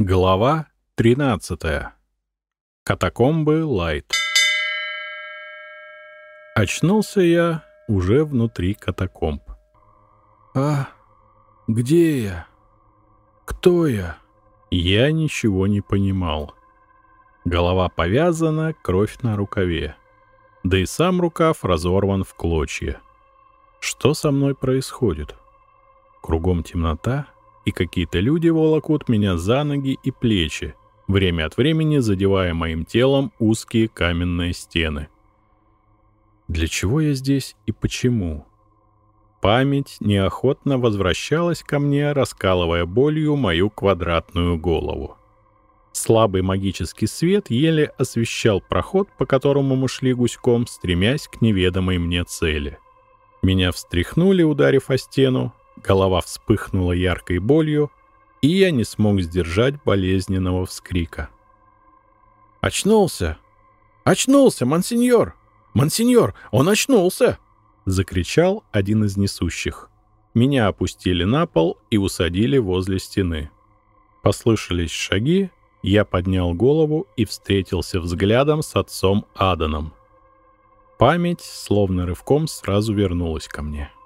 Глава 13. Катакомбы Лайт. Очнулся я уже внутри катакомб. А где я? Кто я? Я ничего не понимал. Голова повязана, кровь на рукаве. Да и сам рукав разорван в клочья. Что со мной происходит? Кругом темнота, и какие-то люди волокут меня за ноги и плечи, время от времени задевая моим телом узкие каменные стены. Для чего я здесь и почему? Память неохотно возвращалась ко мне, раскалывая болью мою квадратную голову. Слабый магический свет еле освещал проход, по которому мы шли гуськом, стремясь к неведомой мне цели. Меня встряхнули, ударив о стену, Голова вспыхнула яркой болью, и я не смог сдержать болезненного вскрика. «Очнулся! Очнулся, монсеньор! Монсеньор, он очнулся!» — закричал один из несущих. Меня опустили на пол и усадили возле стены. Послышались шаги, я поднял голову и встретился взглядом с отцом Аданом. Память, словно рывком, сразу вернулась ко мне. —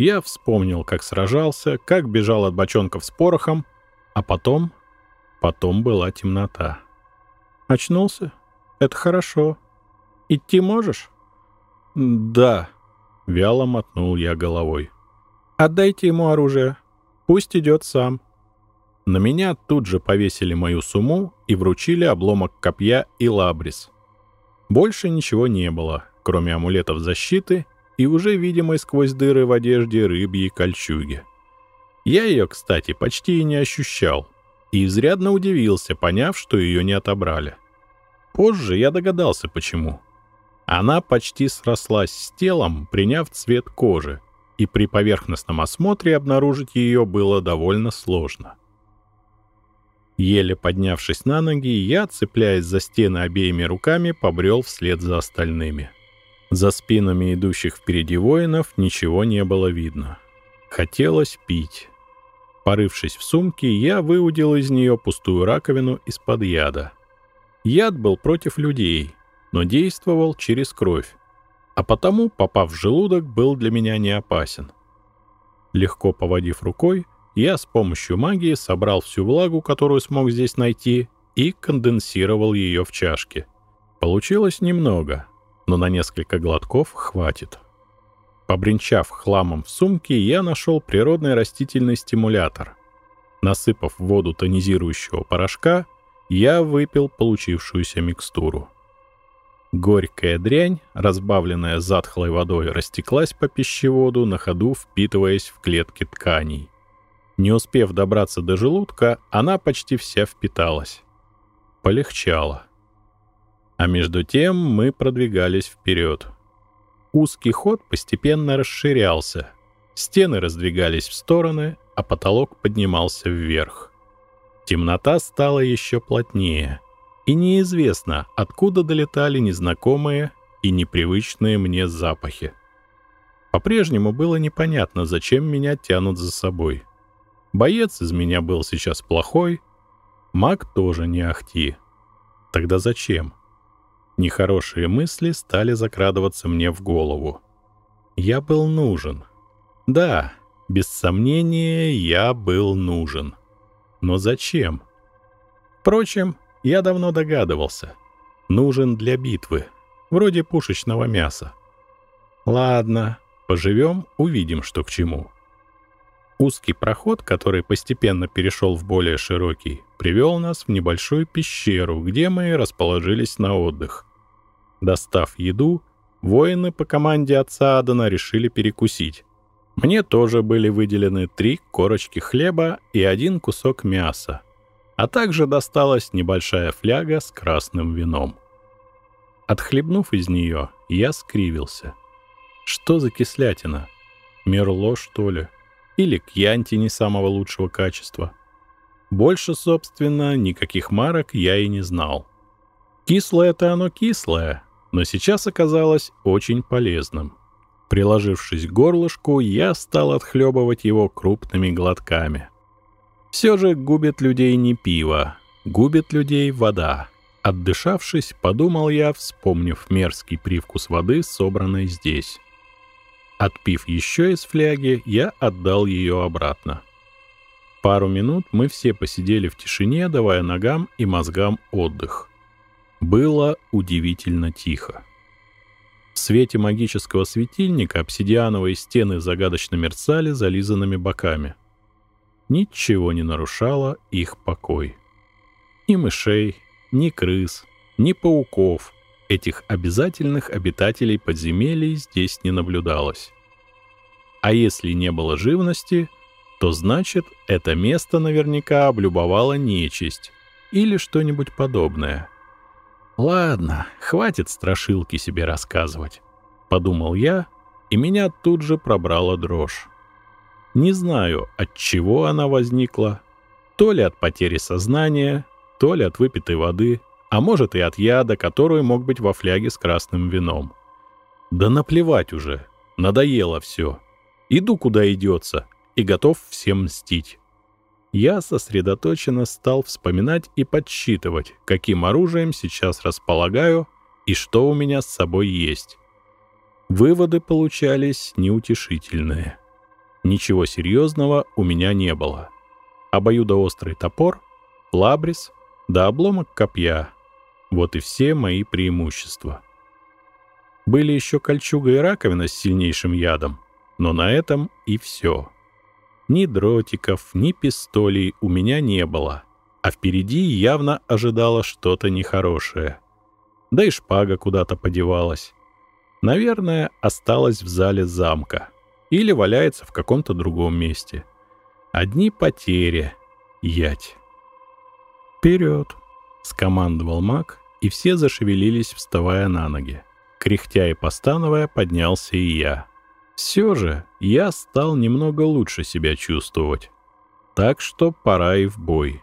я вспомнил, как сражался, как бежал от бочонков с порохом, а потом... Потом была темнота. Очнулся? Это хорошо. Идти можешь? Да. Вяло мотнул я головой. Отдайте ему оружие. Пусть идет сам. На меня тут же повесили мою сумму и вручили обломок копья и лабрис. Больше ничего не было, кроме амулетов защиты и уже видимой сквозь дыры в одежде рыбьей кольчуги. Я ее, кстати, почти и не ощущал, и изрядно удивился, поняв, что ее не отобрали. Позже я догадался, почему. Она почти срослась с телом, приняв цвет кожи, и при поверхностном осмотре обнаружить ее было довольно сложно. Еле поднявшись на ноги, я, цепляясь за стены обеими руками, побрел вслед за остальными — за спинами идущих впереди воинов ничего не было видно. Хотелось пить. Порывшись в сумке, я выудил из нее пустую раковину из-под яда. Яд был против людей, но действовал через кровь, а потому, попав в желудок, был для меня не опасен. Легко поводив рукой, я с помощью магии собрал всю влагу, которую смог здесь найти, и конденсировал ее в чашке. Получилось немного, но на несколько глотков хватит. Побринчав хламом в сумке, я нашел природный растительный стимулятор. Насыпав в воду тонизирующего порошка, я выпил получившуюся микстуру. Горькая дрянь, разбавленная затхлой водой, растеклась по пищеводу, на ходу впитываясь в клетки тканей. Не успев добраться до желудка, она почти вся впиталась. Полегчало. А между тем мы продвигались вперед. Узкий ход постепенно расширялся. Стены раздвигались в стороны, а потолок поднимался вверх. Темнота стала еще плотнее, и неизвестно, откуда долетали незнакомые и непривычные мне запахи. По-прежнему было непонятно, зачем меня тянут за собой. Боец из меня был сейчас плохой, маг тоже не ахти. Тогда зачем? — Нехорошие мысли стали закрадываться мне в голову. Я был нужен. Да, без сомнения, я был нужен. Но зачем? Впрочем, я давно догадывался. Нужен для битвы, вроде пушечного мяса. Ладно, поживем, увидим, что к чему. Узкий проход, который постепенно перешел в более широкий, привел нас в небольшую пещеру, где мы расположились на отдых. Достав еду, воины по команде отца Адана решили перекусить. Мне тоже были выделены три корочки хлеба и один кусок мяса, а также досталась небольшая фляга с красным вином. Отхлебнув из нее, я скривился. Что за кислятина? Мерло, что ли? Или кьянти не самого лучшего качества? Больше, собственно, никаких марок я и не знал. Кислое-то оно кислое, но сейчас оказалось очень полезным. Приложившись к горлышку, я стал отхлебывать его крупными глотками. Все же губит людей не пиво, губит людей вода. Отдышавшись, подумал я, вспомнив мерзкий привкус воды, собранной здесь. Отпив еще из фляги, я отдал ее обратно. Пару минут мы все посидели в тишине, давая ногам и мозгам отдых. Было удивительно тихо. В свете магического светильника обсидиановые стены загадочно мерцали зализанными боками. Ничего не нарушало их покой. Ни мышей, ни крыс, ни пауков, этих обязательных обитателей подземелий здесь не наблюдалось. А если не было живности, то значит, это место наверняка облюбовала нечисть или что-нибудь подобное — «Ладно, хватит страшилки себе рассказывать», — подумал я, и меня тут же пробрала дрожь. Не знаю, от чего она возникла, то ли от потери сознания, то ли от выпитой воды, а может и от яда, который мог быть во фляге с красным вином. Да наплевать уже, надоело все. Иду куда идется и готов всем мстить. Я сосредоточенно стал вспоминать и подсчитывать, каким оружием сейчас располагаю и что у меня с собой есть. Выводы получались неутешительные. Ничего серьезного у меня не было. Обоюдоострый топор, лабрис да обломок копья. Вот и все мои преимущества. Были еще кольчуга и раковина с сильнейшим ядом, но на этом и все. Ни дротиков, ни пистолей у меня не было, а впереди явно ожидало что-то нехорошее. Да и шпага куда-то подевалась. Наверное, осталась в зале замка или валяется в каком-то другом месте. Одни потери. Ять. «Вперед!» — скомандовал маг, и все зашевелились, вставая на ноги. Кряхтя и постановая, поднялся и я. Все же я стал немного лучше себя чувствовать. Так что пора и в бой.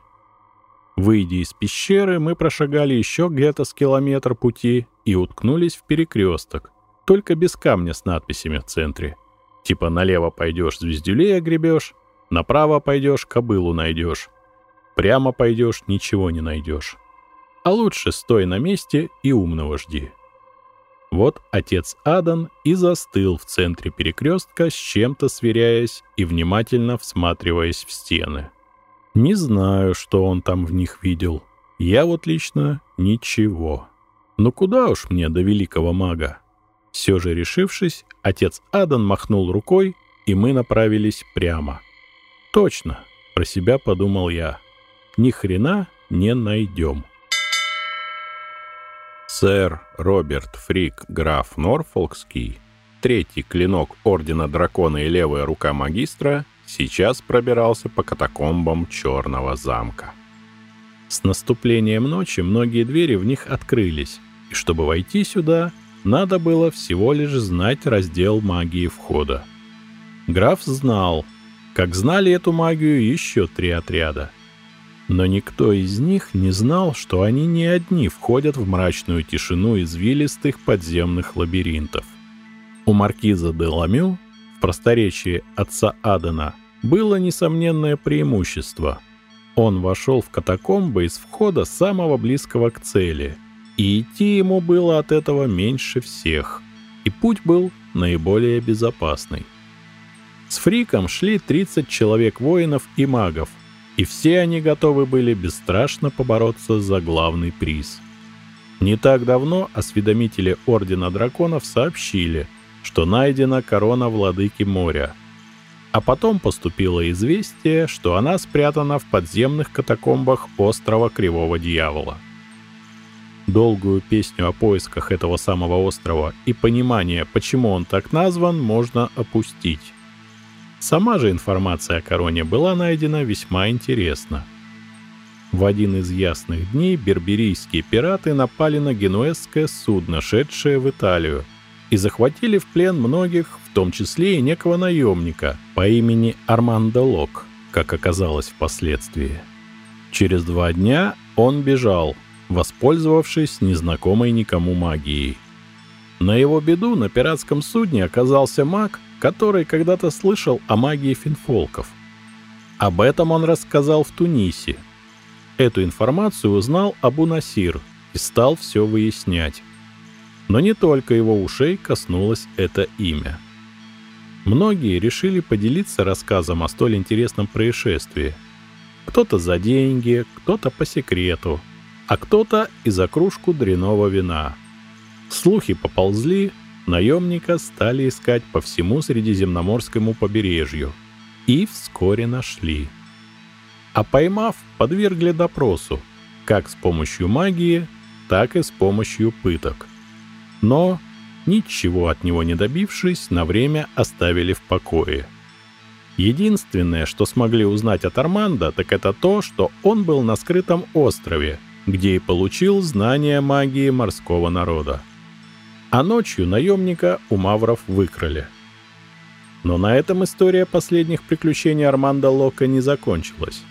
Выйдя из пещеры, мы прошагали еще где-то с километр пути и уткнулись в перекресток, только без камня с надписями в центре. Типа налево пойдешь, звездюлей огребешь, направо пойдешь, кобылу найдешь. Прямо пойдешь, ничего не найдешь. А лучше стой на месте и умного жди. Вот отец Адан и застыл в центре перекрестка, с чем-то сверяясь и внимательно всматриваясь в стены. Не знаю, что он там в них видел. Я вот лично ничего. Но куда уж мне до великого мага? Все же решившись, отец Адан махнул рукой, и мы направились прямо. Точно, про себя подумал я. Ни хрена не найдем. Сэр Роберт Фрик, граф Норфолкский, третий клинок Ордена Дракона и левая рука магистра, сейчас пробирался по катакомбам Черного замка. С наступлением ночи многие двери в них открылись, и чтобы войти сюда, надо было всего лишь знать раздел магии входа. Граф знал, как знали эту магию еще три отряда — но никто из них не знал, что они не одни входят в мрачную тишину извилистых подземных лабиринтов. У маркиза де Ламю, в просторечии отца Адена, было несомненное преимущество. Он вошел в катакомбы из входа самого близкого к цели, и идти ему было от этого меньше всех, и путь был наиболее безопасный. С Фриком шли 30 человек воинов и магов – и все они готовы были бесстрашно побороться за главный приз. Не так давно осведомители Ордена Драконов сообщили, что найдена корона Владыки Моря. А потом поступило известие, что она спрятана в подземных катакомбах острова Кривого Дьявола. Долгую песню о поисках этого самого острова и понимание, почему он так назван, можно опустить. Сама же информация о короне была найдена весьма интересно. В один из ясных дней берберийские пираты напали на генуэзское судно, шедшее в Италию, и захватили в плен многих, в том числе и некого наемника по имени Армандо Лок, как оказалось впоследствии. Через два дня он бежал, воспользовавшись незнакомой никому магией. На его беду на пиратском судне оказался маг, который когда-то слышал о магии финфолков. Об этом он рассказал в Тунисе. Эту информацию узнал Абу Насир и стал все выяснять. Но не только его ушей коснулось это имя. Многие решили поделиться рассказом о столь интересном происшествии. Кто-то за деньги, кто-то по секрету, а кто-то и за кружку дряного вина. Слухи поползли, наемника стали искать по всему Средиземноморскому побережью и вскоре нашли. А поймав, подвергли допросу, как с помощью магии, так и с помощью пыток. Но ничего от него не добившись, на время оставили в покое. Единственное, что смогли узнать от Арманда, так это то, что он был на скрытом острове, где и получил знания магии морского народа. А ночью наемника у мавров выкрали. Но на этом история последних приключений Арманда Лока не закончилась.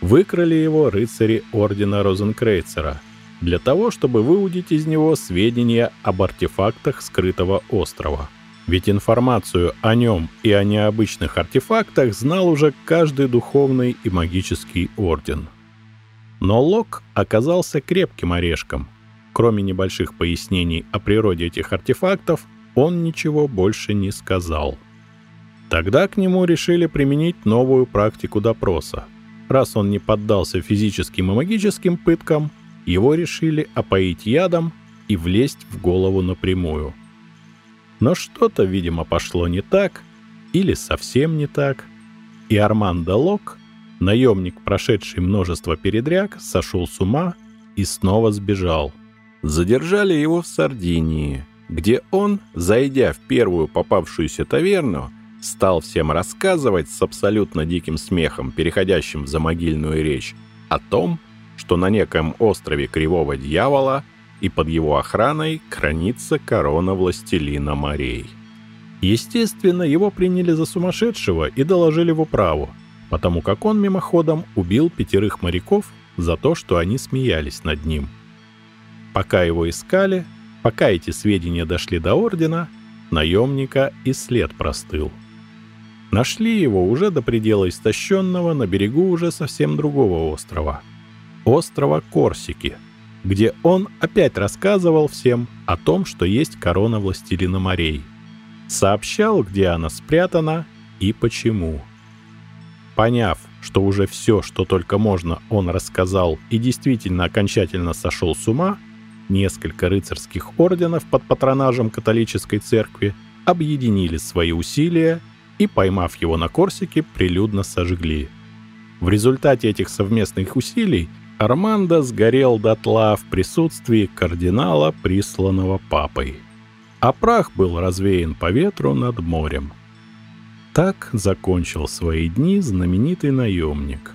Выкрали его рыцари Ордена Розенкрейцера – для того, чтобы выудить из него сведения об артефактах скрытого острова. Ведь информацию о нем и о необычных артефактах знал уже каждый духовный и магический орден. Но Лок оказался крепким орешком. Кроме небольших пояснений о природе этих артефактов, он ничего больше не сказал. Тогда к нему решили применить новую практику допроса. Раз он не поддался физическим и магическим пыткам, его решили опоить ядом и влезть в голову напрямую. Но что-то, видимо, пошло не так, или совсем не так, и Армандо Лок, наемник, прошедший множество передряг, сошел с ума и снова сбежал. Задержали его в Сардинии, где он, зайдя в первую попавшуюся таверну, стал всем рассказывать с абсолютно диким смехом, переходящим в замогильную речь, о том, что на неком острове Кривого Дьявола и под его охраной хранится корона властелина морей. Естественно, его приняли за сумасшедшего и доложили в управу, потому как он мимоходом убил пятерых моряков за то, что они смеялись над ним. Пока его искали, пока эти сведения дошли до ордена, наемника и след простыл. Нашли его уже до предела истощенного на берегу уже совсем другого острова — острова Корсики, где он опять рассказывал всем о том, что есть корона властелина морей. Сообщал, где она спрятана и почему. Поняв, что уже все, что только можно, он рассказал и действительно окончательно сошел с ума, несколько рыцарских орденов под патронажем католической церкви объединили свои усилия и, поймав его на Корсике, прилюдно сожгли. В результате этих совместных усилий Армандо сгорел дотла в присутствии кардинала, присланного папой. А прах был развеян по ветру над морем. Так закончил свои дни знаменитый наемник.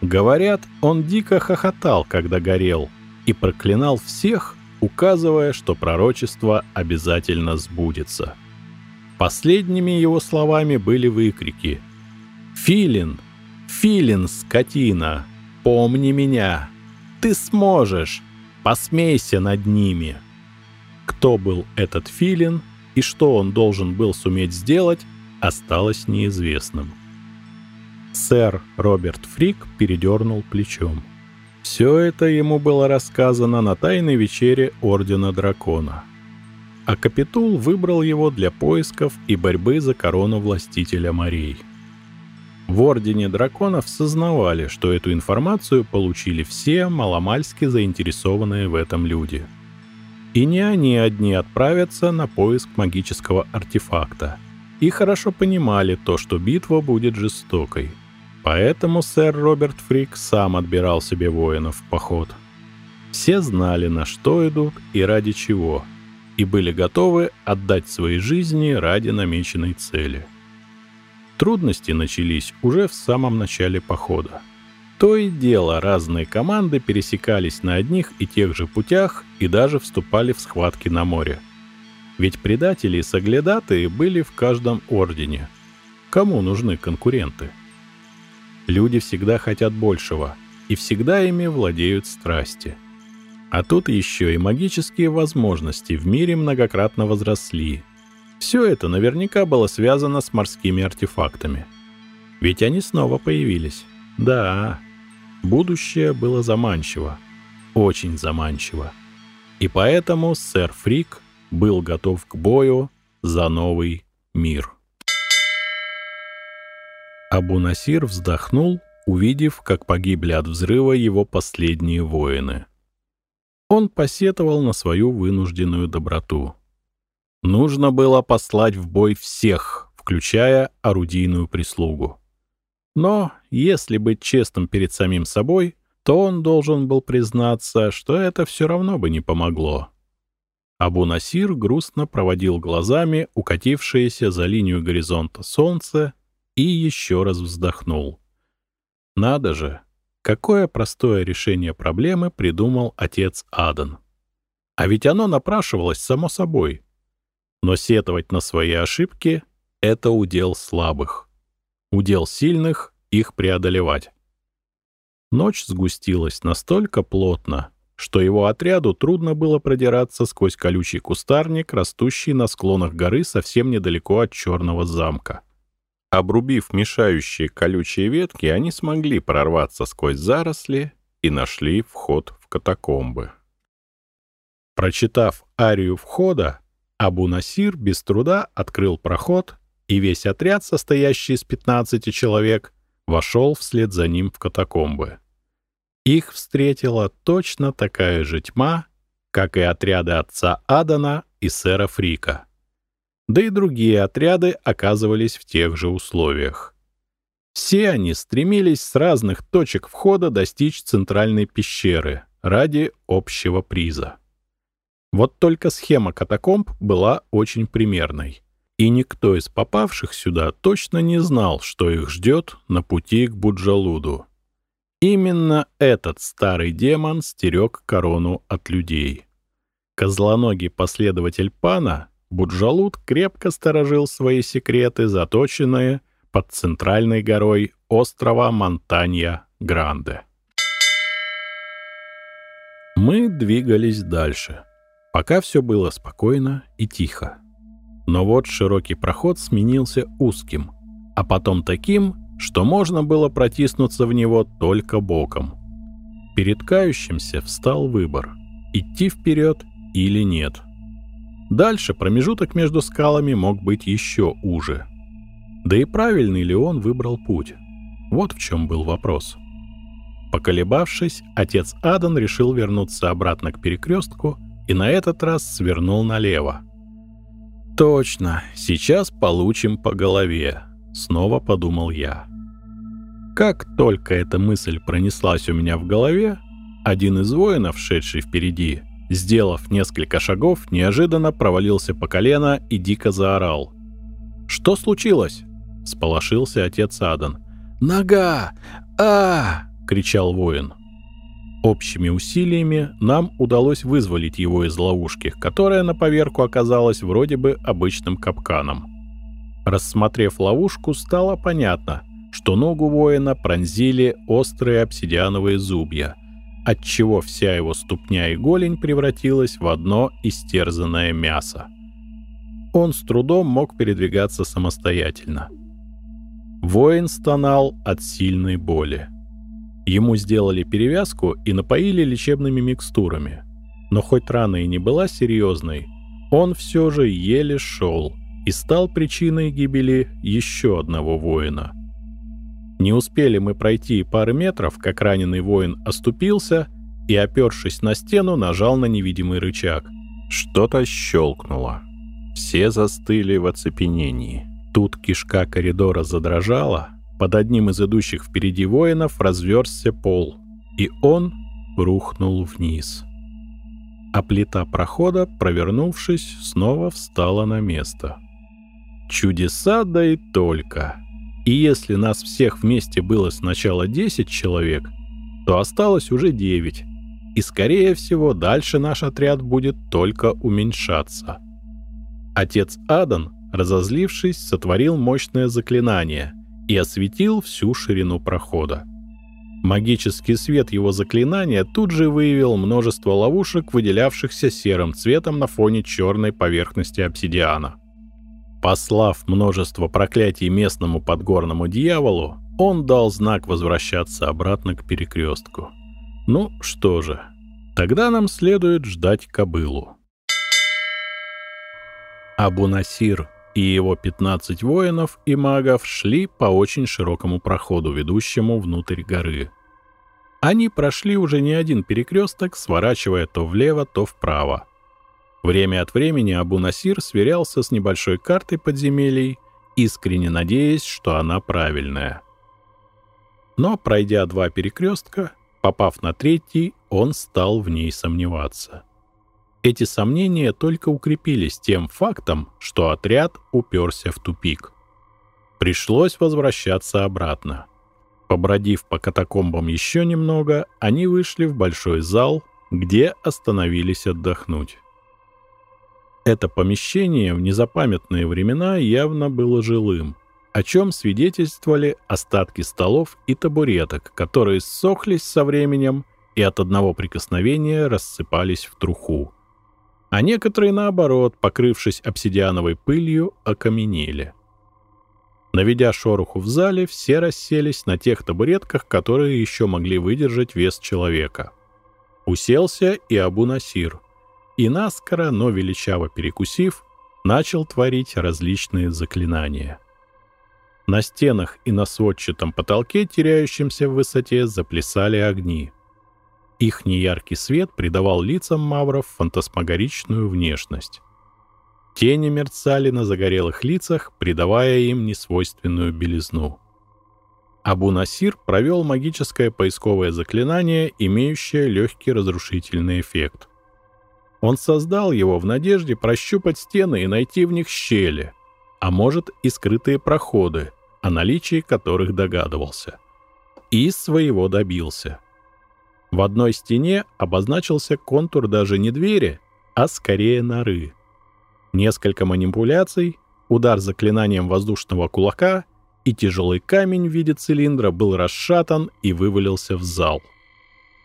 Говорят, он дико хохотал, когда горел, и проклинал всех, указывая, что пророчество обязательно сбудется. Последними его словами были выкрики «Филин! Филин, скотина!» Помни меня. Ты сможешь. Посмейся над ними. Кто был этот филин и что он должен был суметь сделать, осталось неизвестным. Сэр Роберт Фрик передернул плечом. Все это ему было рассказано на тайной вечере Ордена Дракона. А Капитул выбрал его для поисков и борьбы за корону Властителя морей. В Ордене Драконов сознавали, что эту информацию получили все маломальски заинтересованные в этом люди. И не они одни отправятся на поиск магического артефакта. И хорошо понимали то, что битва будет жестокой. Поэтому сэр Роберт Фрик сам отбирал себе воинов в поход. Все знали, на что идут и ради чего, и были готовы отдать свои жизни ради намеченной цели – Трудности начались уже в самом начале похода. То и дело разные команды пересекались на одних и тех же путях и даже вступали в схватки на море. Ведь предатели и соглядатые были в каждом ордене. Кому нужны конкуренты? Люди всегда хотят большего, и всегда ими владеют страсти. А тут еще и магические возможности в мире многократно возросли, все это наверняка было связано с морскими артефактами. Ведь они снова появились. Да, будущее было заманчиво. Очень заманчиво. И поэтому сэр Фрик был готов к бою за новый мир. Абу Насир вздохнул, увидев, как погибли от взрыва его последние воины. Он посетовал на свою вынужденную доброту. Нужно было послать в бой всех, включая орудийную прислугу. Но, если быть честным перед самим собой, то он должен был признаться, что это все равно бы не помогло. Абу Насир грустно проводил глазами укатившееся за линию горизонта солнце и еще раз вздохнул. Надо же, какое простое решение проблемы придумал отец Адан. А ведь оно напрашивалось само собой. Но сетовать на свои ошибки — это удел слабых. Удел сильных — их преодолевать. Ночь сгустилась настолько плотно, что его отряду трудно было продираться сквозь колючий кустарник, растущий на склонах горы совсем недалеко от Черного замка. Обрубив мешающие колючие ветки, они смогли прорваться сквозь заросли и нашли вход в катакомбы. Прочитав арию входа, Абу-Насир без труда открыл проход, и весь отряд, состоящий из 15 человек, вошел вслед за ним в катакомбы. Их встретила точно такая же тьма, как и отряды отца Адана и сэра Фрика да и другие отряды оказывались в тех же условиях. Все они стремились с разных точек входа достичь центральной пещеры ради общего приза. Вот только схема катакомб была очень примерной, и никто из попавших сюда точно не знал, что их ждет на пути к Буджалуду. Именно этот старый демон стерег корону от людей. Козлоногий последователь Пана Буджалут крепко сторожил свои секреты, заточенные под центральной горой острова Монтанья-Гранде. Мы двигались дальше, пока все было спокойно и тихо. Но вот широкий проход сменился узким, а потом таким, что можно было протиснуться в него только боком. Перед кающимся встал выбор — идти вперед или нет — Дальше промежуток между скалами мог быть еще уже. Да и правильный ли он выбрал путь? Вот в чем был вопрос. Поколебавшись, отец Адан решил вернуться обратно к перекрестку и на этот раз свернул налево. «Точно, сейчас получим по голове», — снова подумал я. Как только эта мысль пронеслась у меня в голове, один из воинов, шедший впереди, Сделав несколько шагов, неожиданно провалился по колено и дико заорал. «Что случилось?» — сполошился отец Адан. «Нога! а, кричал воин. Общими усилиями нам удалось вызволить его из ловушки, которая на поверку оказалась вроде бы обычным капканом. Рассмотрев ловушку, стало понятно, что ногу воина пронзили острые обсидиановые зубья — отчего вся его ступня и голень превратилась в одно истерзанное мясо. Он с трудом мог передвигаться самостоятельно. Воин стонал от сильной боли. Ему сделали перевязку и напоили лечебными микстурами. Но хоть рана и не была серьезной, он все же еле шел и стал причиной гибели еще одного воина — не успели мы пройти пары метров, как раненый воин оступился и, опершись на стену, нажал на невидимый рычаг. Что-то щелкнуло. Все застыли в оцепенении. Тут кишка коридора задрожала, под одним из идущих впереди воинов разверзся пол, и он рухнул вниз. А плита прохода, провернувшись, снова встала на место. Чудеса да и только — и если нас всех вместе было сначала 10 человек, то осталось уже 9. И, скорее всего, дальше наш отряд будет только уменьшаться. Отец Адан, разозлившись, сотворил мощное заклинание и осветил всю ширину прохода. Магический свет его заклинания тут же выявил множество ловушек, выделявшихся серым цветом на фоне черной поверхности обсидиана. Послав множество проклятий местному подгорному дьяволу, он дал знак возвращаться обратно к перекрестку. Ну что же, тогда нам следует ждать кобылу. Абу-Насир и его 15 воинов и магов шли по очень широкому проходу, ведущему внутрь горы. Они прошли уже не один перекресток, сворачивая то влево, то вправо. Время от времени Абу-Насир сверялся с небольшой картой подземелий, искренне надеясь, что она правильная. Но, пройдя два перекрестка, попав на третий, он стал в ней сомневаться. Эти сомнения только укрепились тем фактом, что отряд уперся в тупик. Пришлось возвращаться обратно. Побродив по катакомбам еще немного, они вышли в большой зал, где остановились отдохнуть. Это помещение в незапамятные времена явно было жилым, о чем свидетельствовали остатки столов и табуреток, которые ссохлись со временем и от одного прикосновения рассыпались в труху. А некоторые, наоборот, покрывшись обсидиановой пылью, окаменели. Наведя шороху в зале, все расселись на тех табуретках, которые еще могли выдержать вес человека. Уселся и Абу-Насир — и наскоро, но величаво перекусив, начал творить различные заклинания. На стенах и на сводчатом потолке, теряющемся в высоте, заплясали огни. Их неяркий свет придавал лицам мавров фантасмагоричную внешность. Тени мерцали на загорелых лицах, придавая им несвойственную белизну. Абу-Насир провел магическое поисковое заклинание, имеющее легкий разрушительный эффект — он создал его в надежде прощупать стены и найти в них щели, а может и скрытые проходы, о наличии которых догадывался. И своего добился. В одной стене обозначился контур даже не двери, а скорее норы. Несколько манипуляций, удар заклинанием воздушного кулака, и тяжелый камень в виде цилиндра был расшатан и вывалился в зал. —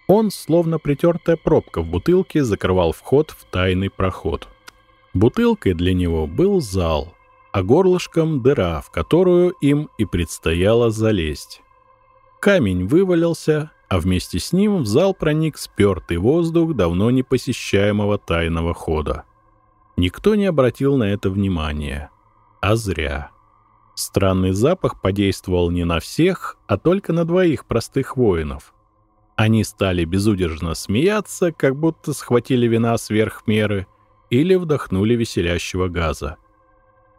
он, словно притертая пробка в бутылке, закрывал вход в тайный проход. Бутылкой для него был зал, а горлышком — дыра, в которую им и предстояло залезть. Камень вывалился, а вместе с ним в зал проник спертый воздух давно не посещаемого тайного хода. Никто не обратил на это внимания. А зря. Странный запах подействовал не на всех, а только на двоих простых воинов — они стали безудержно смеяться, как будто схватили вина сверх меры или вдохнули веселящего газа.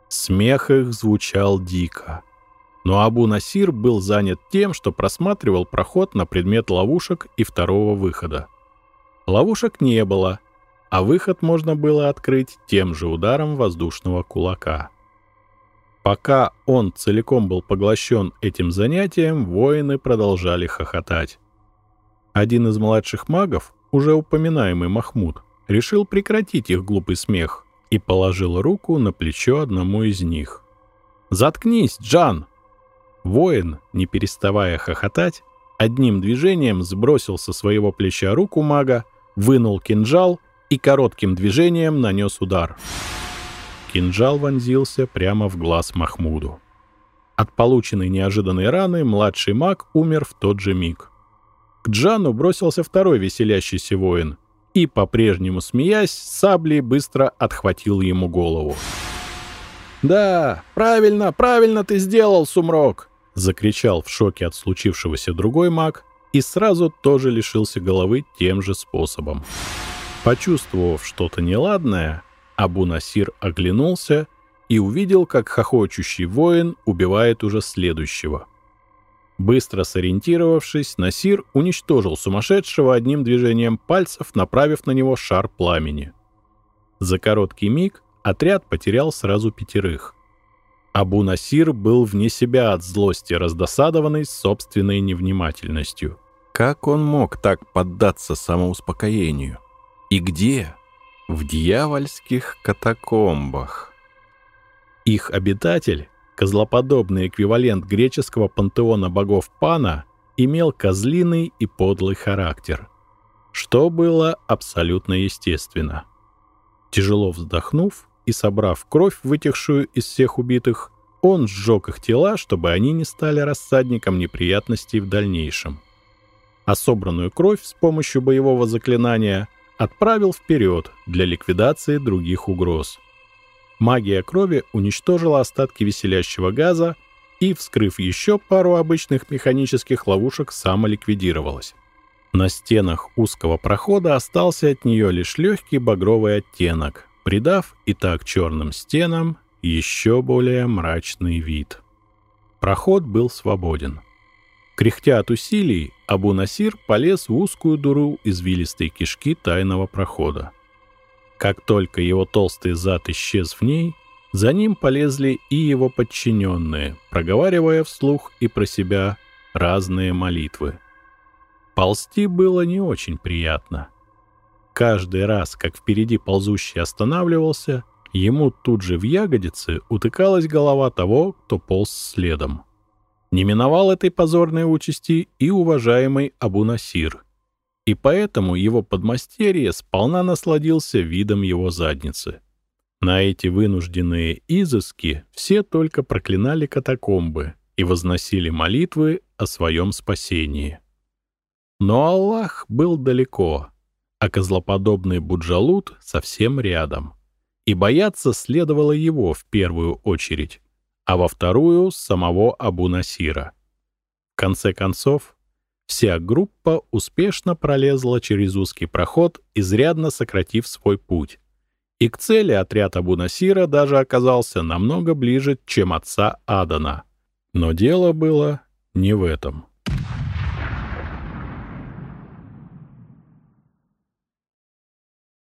Смех их звучал дико. Но Абу-Насир был занят тем, что просматривал проход на предмет ловушек и второго выхода. Ловушек не было, а выход можно было открыть тем же ударом воздушного кулака. Пока он целиком был поглощен этим занятием, воины продолжали хохотать. Один из младших магов, уже упоминаемый Махмуд, решил прекратить их глупый смех и положил руку на плечо одному из них. «Заткнись, Джан!» Воин, не переставая хохотать, одним движением сбросил со своего плеча руку мага, вынул кинжал и коротким движением нанес удар. Кинжал вонзился прямо в глаз Махмуду. От полученной неожиданной раны младший маг умер в тот же миг. К Джану бросился второй веселящийся воин и, по-прежнему смеясь, саблей быстро отхватил ему голову. «Да, правильно, правильно ты сделал, Сумрок!» — закричал в шоке от случившегося другой маг и сразу тоже лишился головы тем же способом. Почувствовав что-то неладное, Абу-Насир оглянулся и увидел, как хохочущий воин убивает уже следующего — Быстро сориентировавшись, Насир уничтожил сумасшедшего одним движением пальцев, направив на него шар пламени. За короткий миг отряд потерял сразу пятерых. Абу Насир был вне себя от злости, раздосадованный собственной невнимательностью. Как он мог так поддаться самоуспокоению? И где? В дьявольских катакомбах. Их обитатель Козлоподобный эквивалент греческого пантеона богов Пана имел козлиный и подлый характер, что было абсолютно естественно. Тяжело вздохнув, и собрав кровь, вытекшую из всех убитых, он сжег их тела, чтобы они не стали рассадником неприятностей в дальнейшем. А собранную кровь с помощью боевого заклинания отправил вперед для ликвидации других угроз. Магия крови уничтожила остатки веселящего газа и, вскрыв еще пару обычных механических ловушек, самоликвидировалась. На стенах узкого прохода остался от нее лишь легкий багровый оттенок, придав и так черным стенам еще более мрачный вид. Проход был свободен. Кряхтя от усилий, Абу-Насир полез в узкую дуру извилистой кишки тайного прохода. Как только его толстый зад исчез в ней, за ним полезли и его подчиненные, проговаривая вслух и про себя разные молитвы. Ползти было не очень приятно. Каждый раз, как впереди ползущий останавливался, ему тут же в ягодицы утыкалась голова того, кто полз следом. Не миновал этой позорной участи и уважаемый Абу-Насир, и поэтому его подмастерье сполна насладился видом его задницы. На эти вынужденные изыски все только проклинали катакомбы и возносили молитвы о своем спасении. Но Аллах был далеко, а козлоподобный Буджалут совсем рядом. И бояться следовало его в первую очередь, а во вторую — самого Абу-Насира. В конце концов, вся группа успешно пролезла через узкий проход, изрядно сократив свой путь. И к цели отряд Абу-Насира даже оказался намного ближе, чем отца Адана. Но дело было не в этом.